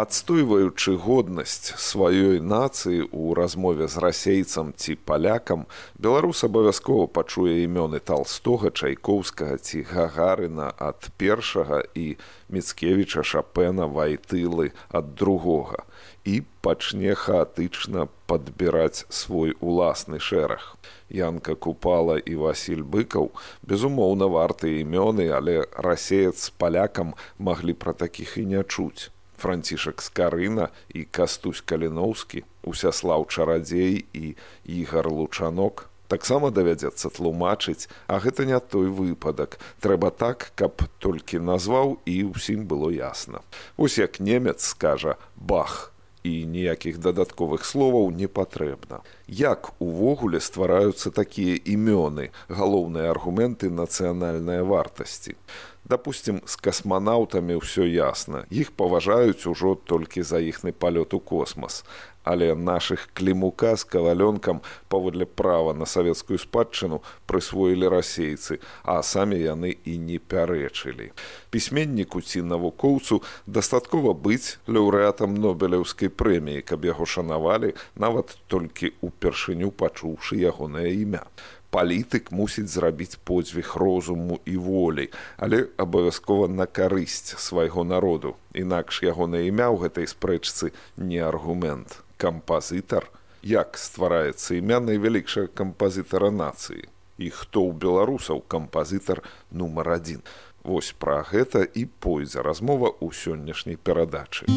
адстойваючы годнасць сваёй нацыі ў размове з расейцам ці палякам беларус абавязкова пачуе імёны талстога чайкоўскага ці гагарына ад першага і міцкевіча шапена вайтылы ад другога. І пачне хаатычна падбіраць свой уласны шэраг. Янка купала і васіль быкаў безумоўна варты імёны але расеец з палякам маглі пра такіх і не чуць францішак скарына і кастусь каліноўскі усяслаў чарадзей і ігар лучанок. Таксама давядзецца тлумачыць а гэта не той выпадак. Трэба так каб толькі назваў і ўсім было ясна. Ось як немец скажа бах і ніякіх дадатковых словаў не патрэбна як увогуле ствараюцца такія імёны галоўныя аргументы нацыянальнай вартасці. Допустим з касманаўтамі ўсё ясна. Іх паважаюць ужо толькі за іхны палёт у космас. Але нашых клімука з кавалёнкам паводле права на савецкую спадчыну прысвоілі расейцы а самі яны і не пярэчылі. Пісьменніку ці навукоўцу дастаткова быць лаўрэатам нобелеўскай прэміі каб яго шанавалі нават толькі ўпершыню пачуўшы ягонае імя палітык мусіць зрабіць подзвіг розуму і волі, але абавязкова на карысць свайго народу. Інакш ягонае імя ў гэтай спрэчцы не аргумент. кампазітар, як ствараецца імя найвялікшага кампазітара нацыі. І хто ў беларусаў кампазітар нумар адзін. Вось пра гэта і пойдзе размова ў сённяшняй перадачы.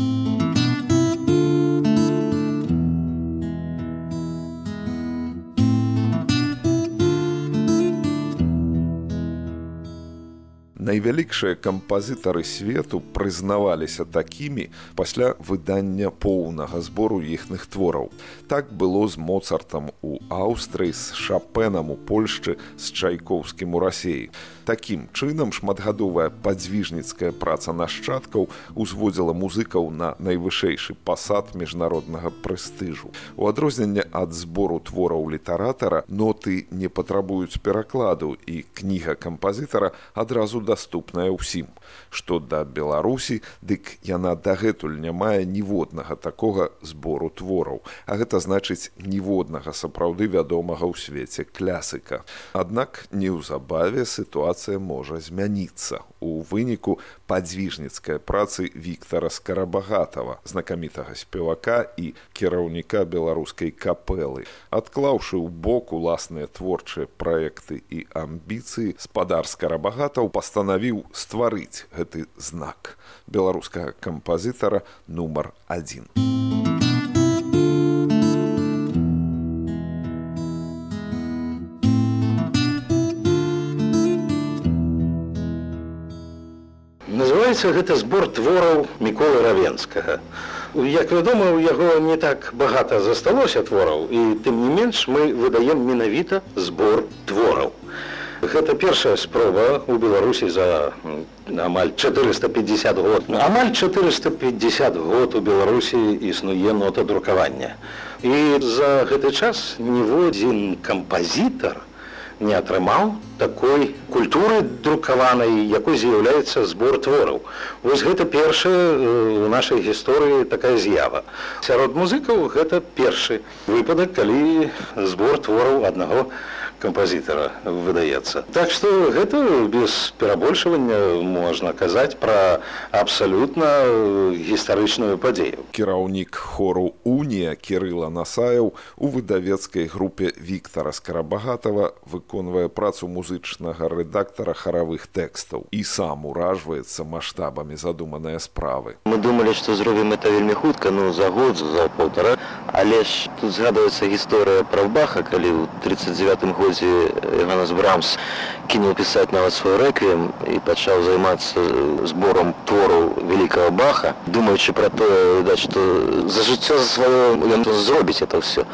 Найвялікшыя кампазітары свету прызнаваліся такімі пасля выдання поўнага збору іхных твораў. Так было з моцартам у Аўстрыі з шапенам у Польшчы з чайкоўскім у рассеі. Такім чынам шматгадовая падзвіжніцкая праца нашчадкаў узводзіла музыкаў на найвышэйшы пасад міжнароднага прэстыжу. У адрозненне ад збору твораў літаратара ноты не патрабуюць перакладу і кніга кампазітара адразу даступная ўсім. Што да Беларусі, дык яна дагэтуль не мае ніводнага такога збору твораў, а гэта значыць ніводнага сапраўды вядомага ў свеце клясыка. Аднак неўзабаве сітуацыя сітуацыя можа змяніцца у выніку падзвіжніцкай працы Віктара скарабагатава знакамітага спевака і кіраўніка беларускай капелы адклаўшы ў бок уласныя творчыя праекты і амбіцыі спадар скарабагатаў пастанавіў стварыць гэты знак беларускага кампазітара нумар адзін у называется гэта збор твораў міколы равенскага. Як вядома у яго не так багата засталося твораў і тым не менш мы выдаем менавіта збор твораў. Гэта першая спроба у беларусі за амаль 450 год. Амаль 450 год у беларусі існуе нота друкавання. І за гэты час ніводзін кампазітар у не атрымаў такой культуры друкаванай якой з'яўляецца збор твораў. Вось гэта першая у нашай гісторыі такая з'ява. Сярод музыкаў гэта першы выпадак калі збор твораў аднаго кампазітара выдаецца. Так што гэта без перабольшвання можна казаць пра абсалютна гістарычную падзею. Кіраўнік хору Унія Кірыла Насаяў у выдавецкай групе Віктара Скарабагатава выконвае працу музычнага рэдактара харавых тэкстаў і сам уражваецца маштабамі задуманыя справы. Мы думалі, што зробім это вельмі хутка, ну за год за полтора, але ж тут згадваецца гісторыя правбаха, калі ў 39 годзе годзе Ганас Брамс кінуў пісаць нават свой рэквіем і пачаў займацца збором твораў вялікага баха, думаючы пра тое, відаць, што за жыццё за сваё ён зробіць это ўсё.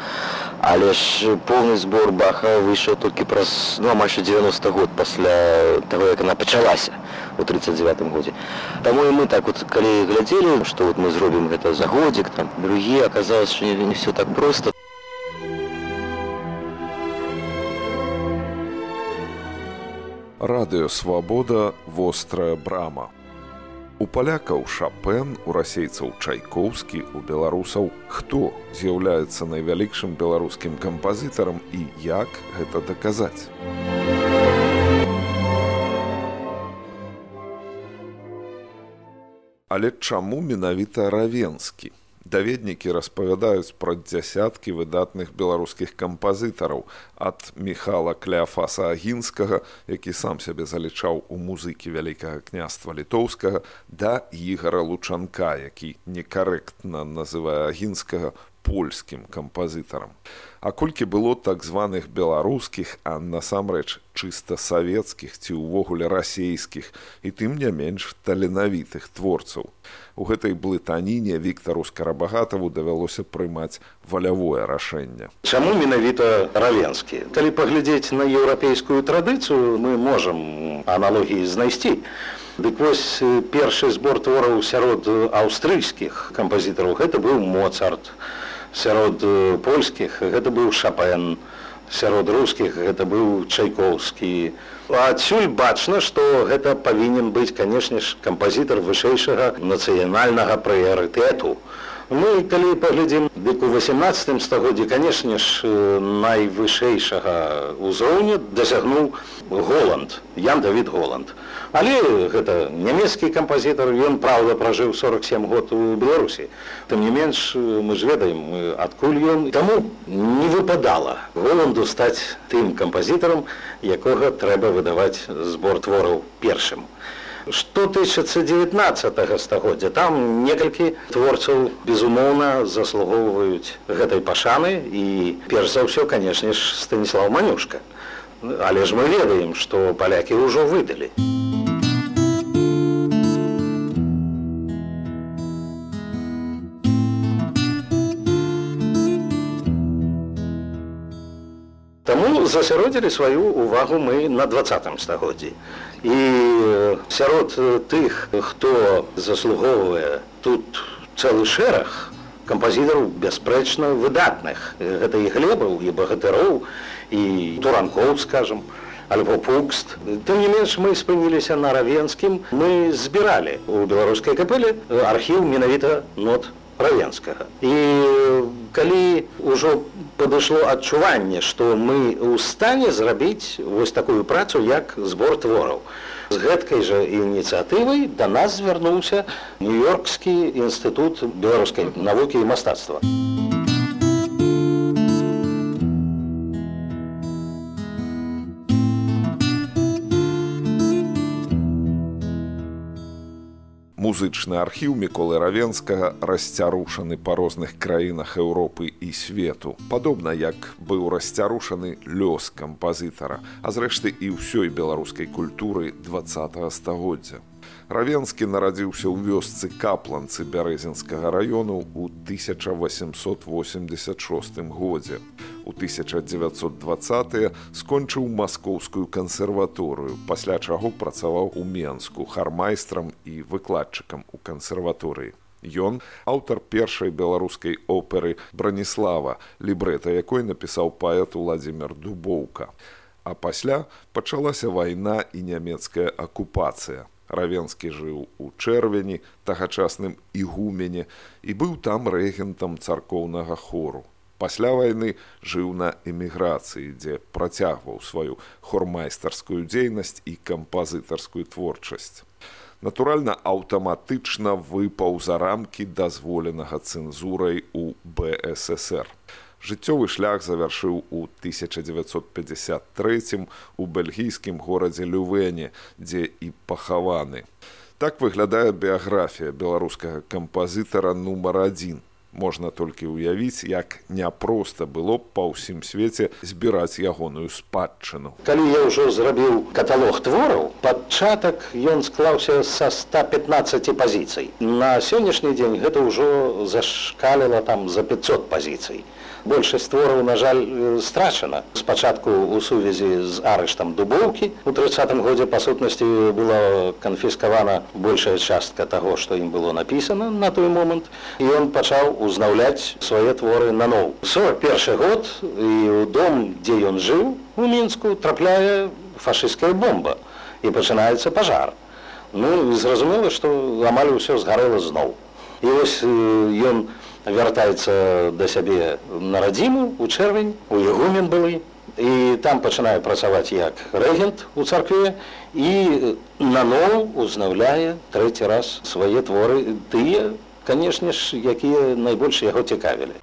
Але ж поўны збор баха выйшаў толькі праз ну, амаль 90 год пасля таго як она пачалася у 39 годзе Таму і мы так вот калі глядзелі што вот мы зробім гэта за годзік там другі аказалось не, не все так просто радыё свабода вострая брама. У палякаў шапен у расейцаў чайкоўскі у беларусаў хто з'яўляецца найвялікшым беларускім кампазітарам і як гэта даказаць? Але чаму менавіта равенскі даведнікі распавядаюць пра дзясяткі выдатных беларускіх кампазітараў ад михала кляфаса агінскага які сам сябе залічаў у музыкі вялікага княства літоўскага да ігара лучанка які некарэктна называе агінскага польскім кампазітарам. А колькі было так званых беларускіх а насамрэч чыста савецкіх ці ўвогуле расійскіх і тым не менш таленавітых творцаў. У гэтай блытаніне віктару скарабагатаву давялося прымаць валявое рашэнне. Чаму менавіта равенскі? Калі паглядзець на еўрапейскую традыцыю мы можам аналогіі знайсці. Дык вось першы збор твораў сярод аўстрыйскіх кампазітараў гэта быў моцарт сярод польскіх гэта быў шапен. Сярод рускіх гэта быў чайкоўскі адсюль бачна што гэта павінен быць канешне ж кампазітар вышэйшага нацыянальнага прыярытэту ну і калі паглядзім дык у 18 стагоддзі канешне ж найвышэйшага ўзроўня дасягнуў голланд ян давід голланд Але гэта нямецкі кампазітар ён праўда пражыў 47 год у беларусі. Тым не менш мы ж ведаем адкуль ён. Таму не выпадала голанду стаць тым кампазітарам якога трэба выдаваць збор твораў першым что 1919 стагоддзя. Там некалькі творцаў безумоўна заслугоўваюць гэтай пашаны. І перш за ўсё канешне ж станіслав манюшка. Але ж мы ведаем што палякі ўжо выдалі. а засяродзілі сваю увагу мы на двадцатым стагоддзі. І сярод тых хто заслугоўвае тут цэлы шэраг кампазітараў бясспрэчна выдатных гэта і глебаў і багатыроў і туранкоў скажем альбо пукст. Тым не менш мы спыніліся на равенскім. Мы збіралі у беларускай капелі архіў менавіта нот равенскага і калі ўжо падышло адчуванне што мы ў стане зрабіць вось такую працу як збор твораў. З гэткай жа ініцыятывай да нас звярнуўся нью-йоркскі інстытут беларускай навукі і мастацтва музычны архіў міколы равенскага расцярушаны па розных краінах Еўропы і свету падобна як быў расцярушаны лёс кампазітара а зрэшты і ўсёй беларускай культуры два стагоддзя Равенскі нарадзіўся ў вёсцы капланцы бярэзінскага раёну ў 1886 годзе. У 1920 скончыў маскоўскую кансерваторыю, пасля чаго працаваў у Менску хармайстрам і выкладчыкам у кансерваторыі. Ён аўтар першай беларускай оперы Браніслава, лібрэта якой напісаў паэт Владзімир Дубоўка. А пасля пачалася вайна і нямецкая акупацыя. Равенскі жыў у чэрвені тагачасным ігумене і быў там рэгентам царкоўнага хору. Пасля вайны жыў на эміграцыі, дзе працягваў сваю хормайстарскую дзейнасць і кампазітарскую творчасць. Натуральна, аўтаматычна выпаў за рамкі дазволенага цэнзурай у БССР жыццёвы шлях завяршыў у 1953 у бельгійскім горадзе лювене дзе і пахаваны. Так выглядае біяграфія беларускага кампазітара нумар адзін можна толькі ўявіць як няпроста было б па ўсім свеце збіраць ягоную спадчыну. Калі я ўжо зрабіў каталог твораў пачатак ён склаўся са 115 пазіцый. На сённяшні дзень гэта ўжо зашкаліла там за 500 пазіцый большасць твораў на жаль страчана спачатку у сувязі з арыштам дубоўкі у тридцатым годзе па сутнасці была канфіскавана большая частка таго што ім было напісана на той момант і ён пачаў узнаўляць свае творы на ноў 41 год і ў дом дзе ён жыў у мінску трапляе фашысцкая бомба. І пачынаецца пажар ну зразумела што амаль усё згарэла зноў і вось ён у вяртаецца да сябе на радзіму у чэрвень у ягумен былы. І там пачынае працаваць як рэгент у царкве і наноў узнаўляе трэці раз свае творы тыя канешне ж якія найбольш яго цікавілі.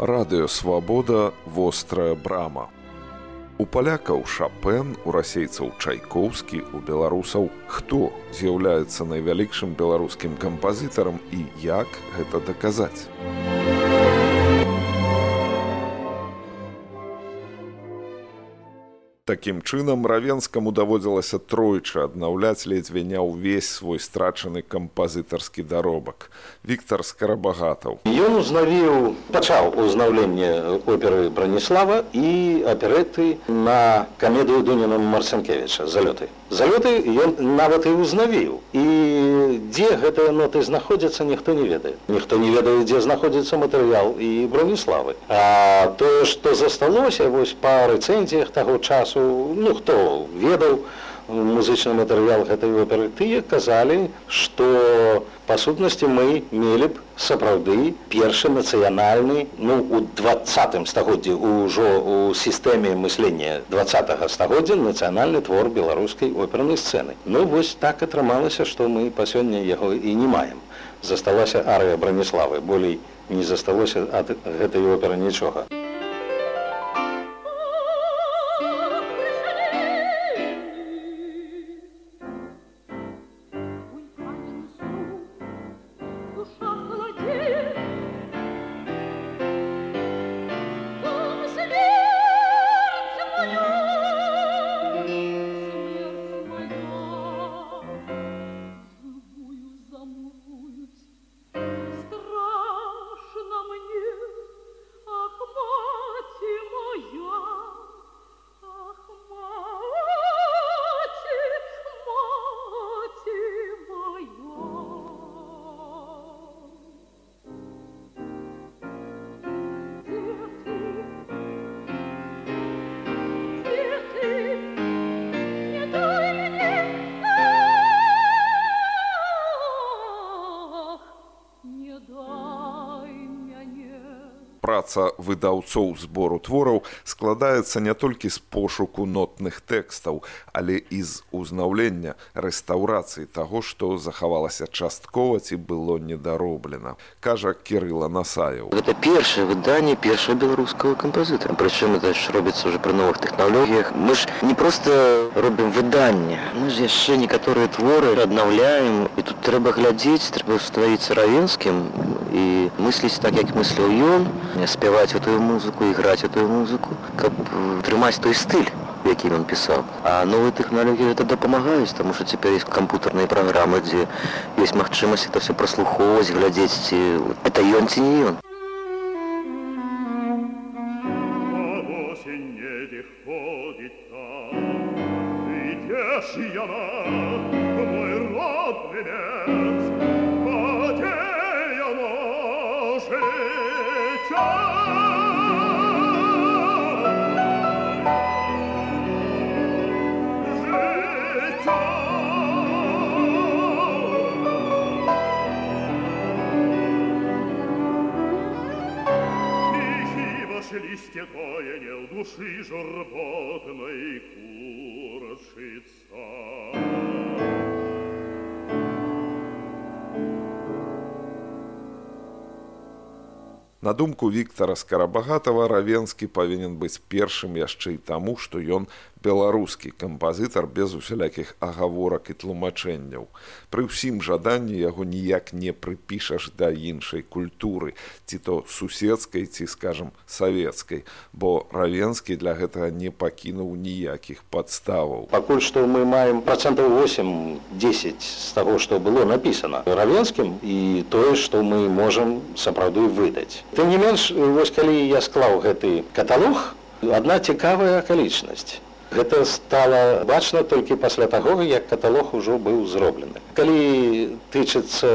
Радыёвабода вострая брама У палякаў шапен, у расейцаў чайкоўскі, у беларусаў хто з'яўляецца найвялікшым беларускім кампазітарам і як гэта даказаць. Такім чынам равенскаму даводзілася тройчы аднаўляць ледзьве не ўвесь свой страчаны кампазітарскі даробак. Віктор скарабагатаў. Ён узнавіў пачаў узнаўленне оперы Браніслава і аперэты на камедыю Дуніном Марсенкевіча залёты. Залёты ён нават і узнавіў. І дзе гэтыя ноты знаходзяцца, ніхто не ведае. Ніхто не ведае, дзе знаходзіцца матэрыял і браніславы. А тое, што засталося вось па рэцэнзіях таго часу ну хто ведаў музычны матэрыял гэтай оперы тыя казалі што па сутнасці мы мелі б сапраўды першы нацыянальны ну у двадцатым стагоддзі ўжо у сістэме мыслення два стагоддзя нацыянальны твор беларускай опернай сцэны. Ну вось так атрымалася што мы па сёння яго і не маем. Засталася арыя браніславы болей не засталося ад гэтай оперы нічога праца выдаўцоў збору твораў складаецца не толькі з пошуку нотных тэкстаў, але і з узнаўлення рэстаўрацыі таго, што захавалася часткова ці было недароблена. Кажа Кірыла Насаяў. Гэта першае выданне першага беларускага кампазітара. Прычым это ж робіцца ўжо пры новых тэхналогіях. Мы ж не проста робім выданне. Мы ж яшчэ некаторыя творы аднаўляем і тут трэба глядзець, трэба становіцца равенскім і мысліць так, як мысляў ён, спяваць эту музыку іграць эту музыку каб трымаць той стыль які ён пісаў. А новыя тэхналогіі гэта дапамагаюць таму што цяпер есть кампутарныя праграмы дзе ёсць магчымасць это все праслухоўваць глядзець ці это ён ці не ён. Мой родный листья таяния в души журботной куршица. На думку Віктара Скарабагатава равенскі павінен быць першым яшчэ і таму, што ён беларускі кампазітар без усялякіх агаворак і тлумачэнняў. Пры ўсім жаданні яго ніяк не прыпішаш да іншай культуры, ці то суседскай ці скажам савецкай, бо равенскі для гэтага не пакінуў ніякіх падставаў. Пакуль што мы маем працэнтаў 8-10 з таго, што было напісана равенскім і тое, што мы можам сапраўды выдаць. Тым не менш вось калі я склаў гэты каталог, адна цікавая акалічнасць. Гэта стала бачна толькі пасля таго, як каталог ужо быў зроблены. Калі тычыцца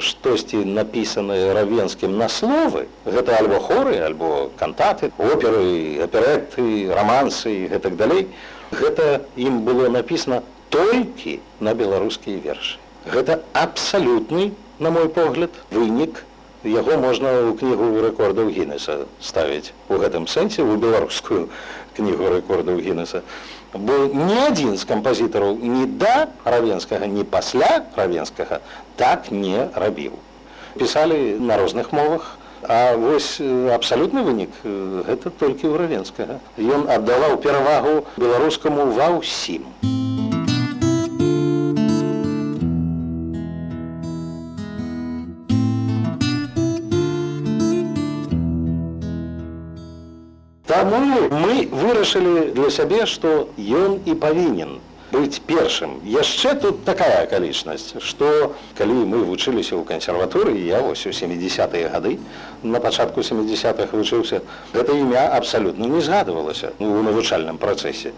штосьці напісанае равенскім на словы, гэта альбо хоры, альбо кантаты, оперы, аперэкты, рамансы і гэтак далей, гэта ім было напісана толькі на беларускія вершы. Гэта абсалютны, на мой погляд, вынік яго можна ў кнігу рэкордаў гінеса ставіць. У гэтым сэнсе у беларускую кнігу рэкордаў гінеса бо ні адзін з кампазітараў ні да равенскага ні пасля равенскага так не рабіў. Пісалі на розных мовах а вось абсалютны вынік гэта толькі ў равенскага. Ён аддаваў перавагу беларускаму ва ўсім Таму мы вырашылі для сябе, што ён і павінен быць першым. Яшчэ тут такая акалічнасць, што калі мы вучыліся ў кансерваторыі, я вось у 70-е гады, на пачатку 70-х вучыўся, гэта імя абсалютна не згадывалася у навучальным працэсе.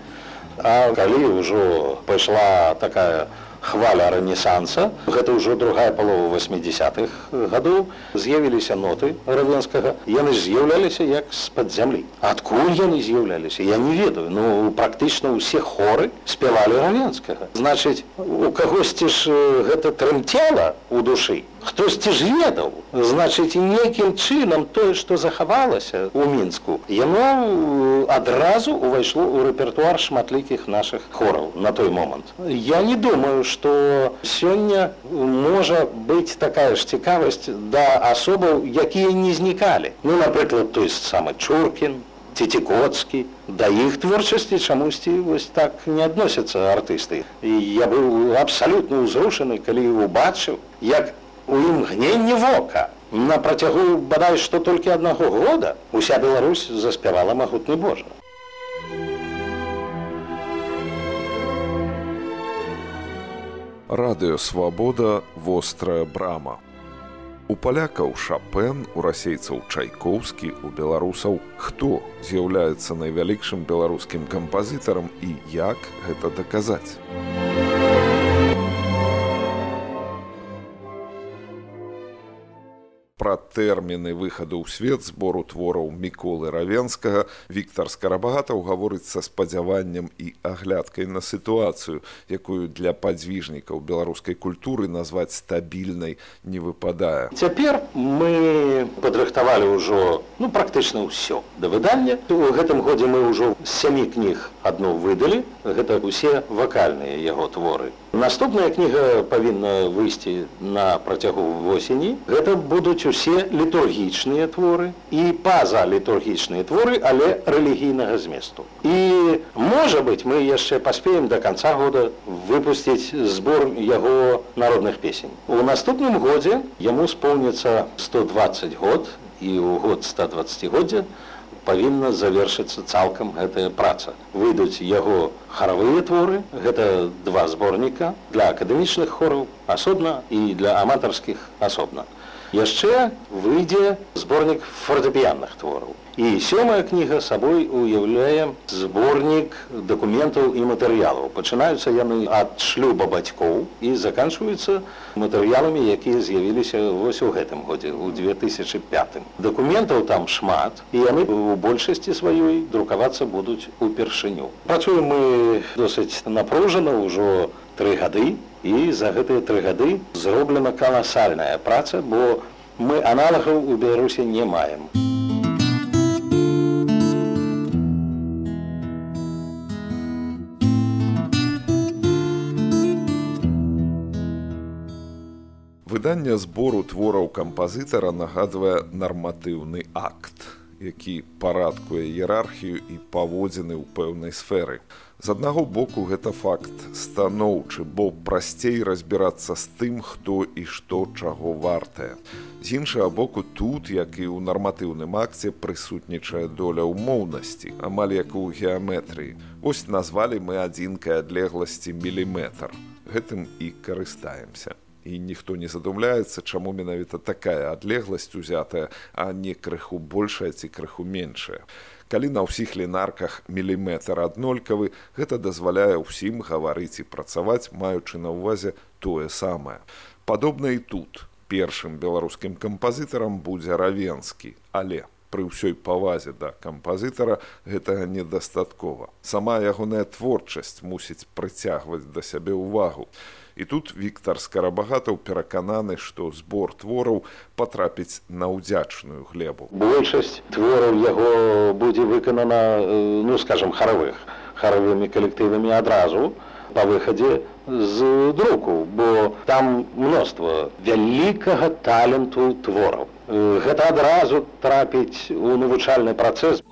А калі ўжо пайшла такая хваля рэнесанса. Гэта ўжо другая палова 80-х гадоў. З'явіліся ноты равенскага яны з'яўляліся як з-пад зямлі. Адкуль яны з'яўляліся я не ведаю. Ну практычна ўсе хоры спявалі равенскага. Значыць у кагосьці ж гэта трымцела у душы хтосьці ж ведаў. Значыць некім чынам тое што захавалася у мінску яно адразу увайшло ў рэпертуар шматлікіх наших хораў на той момант. Я не думаю што сёння можа быць такая ж цікавасць да асобаў якія не знікалі. Ну напрыклад той самы чуркін цецікоцкі. Да іх творчасці чамусьці вось так не адносяцца артысты. І я быў абсалютна ўзрушаны калі убачыў як у імгненне вока. На працягу бадай што толькі аднаго года уся Беларусь заспявала магутны Божа. Радыё свабода вострая брама. У палякаў шапен, у расейцаў чайкоўскі, у беларусаў хто з'яўляецца найвялікшым беларускім кампазітарам і як гэта даказаць. Тэрміны выхаду ў свет збору твораў міколы равенскага. Віктор скарабагатаў гаворыць са спадзяваннем і аглядкай на сітуацыю якую для падзвіжнікаў беларускай культуры назваць стабільнай не выпадае. Цяпер мы падрыхтавалі ўжо ну практычна ўсё да выдання. У гэтым годзе мы ўжо сямі кніг адну выдалі. Гэта усе вакальныя яго творы. Наступная кніга павінна выйсці на працягу восені. Гэта будуць усе літургічныя творы і паза літургічныя творы, але рэлігійнага зместу. І можа быць, мы яшчэ паспеем до конца года выпусціць збор яго народных песень. У наступным годзе яму споўніцца 120 год і ў год 120годдзя павінна завершыцца цалкам гэтая праца. Выйдуць яго харавыя творы, гэта два зборніка для акадэмічных хораў асобна і для аматарскіх асобна яшчэ выйдзе зборнік фортэпіянных твораў. І сёмая кніга сабой уяўляе зборнік дакументаў і матэрыялаў. Пачынаюцца яны ад шлюба бацькоў і заканчваюцца матэрыяламі, якія з'явіліся вось у гэтым годзе у 2005. Дакументаў там шмат і яны у большасці сваёй друкавацца будуць упершыню. Працуем мы досыць напружана ўжо тры гады і за гэтыя тры гады зроблена каласальная праца, бо мы аналагаў у Беларусі не маем. Выданне збору твораў кампазітара нагадвае нарматыўны акт які парадкуе іерархію і паводзіны ў пэўнай сферы. З аднаго боку гэта факт станоўчы, бо прасцей разбірацца з тым, хто і што чаго вартае. З іншага боку тут, як і ў нарматыўным акце прысутнічае доля ўмоўнасці, амаль як у геаметрыі. Вось назвалі мы адзінкай адлегласці міліметр. Гэтым і карыстаемся. І ніхто не задумляецца, чаму менавіта такая адлегласць узятая, а не крыху большая ці крыху меншая калі на ўсіх лінарках міліметр аднолькавы гэта дазваляе ўсім гаварыць і працаваць маючы на ўвазе тое самае. Падобна і тут. Першым беларускім кампазітарам будзе равенскі. Але пры ўсёй павазе да кампазітара гэтага недастаткова. Сама ягоная творчасць мусіць прыцягваць да сябе ўвагу І тут Віктор скарабагатаў перакананы, што збор твораў патрапіць на ўдзячную глебу. Большасць твораў яго будзе выканана ну скажем харавых харавымі калектывамі адразу па выхадзе з друку, бо там мноства вялікага таленту твораў. Гэта адразу трапіць у навучальны працэс.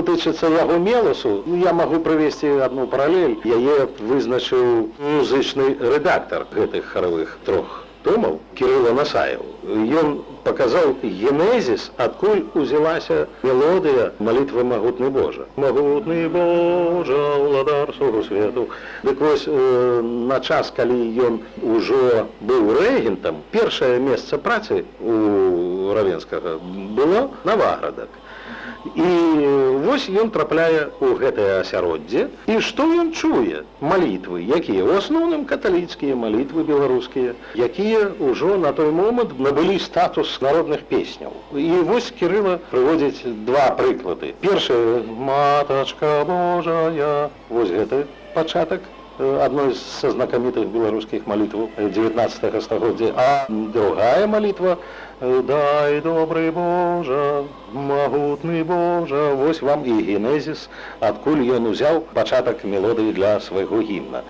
Што тычыцца яго меласу ну, я магу правесці одну паралель яе вызначыў музычны рэдактор гэтых харавых трох томаў кирилла насаев ён показаў генезіс адкуль узялася мелодыя малітвы магутны божа магутны божа ўладар сору свету дык вось э, на час калі ён ужо быў рэгентам першае месца працы у равенскага было наваградак І вось ён трапляе ў гэтае асяроддзе. І што ён чуе? Малітвы якія ў асноўным каталіцкія малітвы беларускія якія ўжо на той момант набылі статус народных песняў. І вось кірыла прыводзіць два прыклады. Першая матачка божая вось гэты пачатак адной са знакамітых беларускіх малітваў 19 стагоддзя а другая малітва дай добрый божа магутны божа вось вам і генезіс адкуль ён узяў пачатак мелодыі для свайго гімна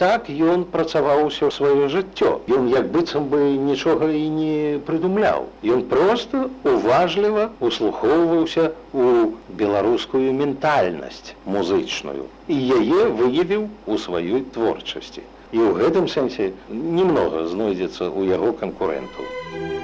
так ён працаваў усё сваё жыццё. Ён як быццам бы нічога і не прыдумляў. Ён проста уважліва услухоўваўся у беларускую ментальнасць музычную і яе выявіў у сваёй творчасці. І ў гэтым сэнсе немнога знойдзецца ў яго канкурэнтаў.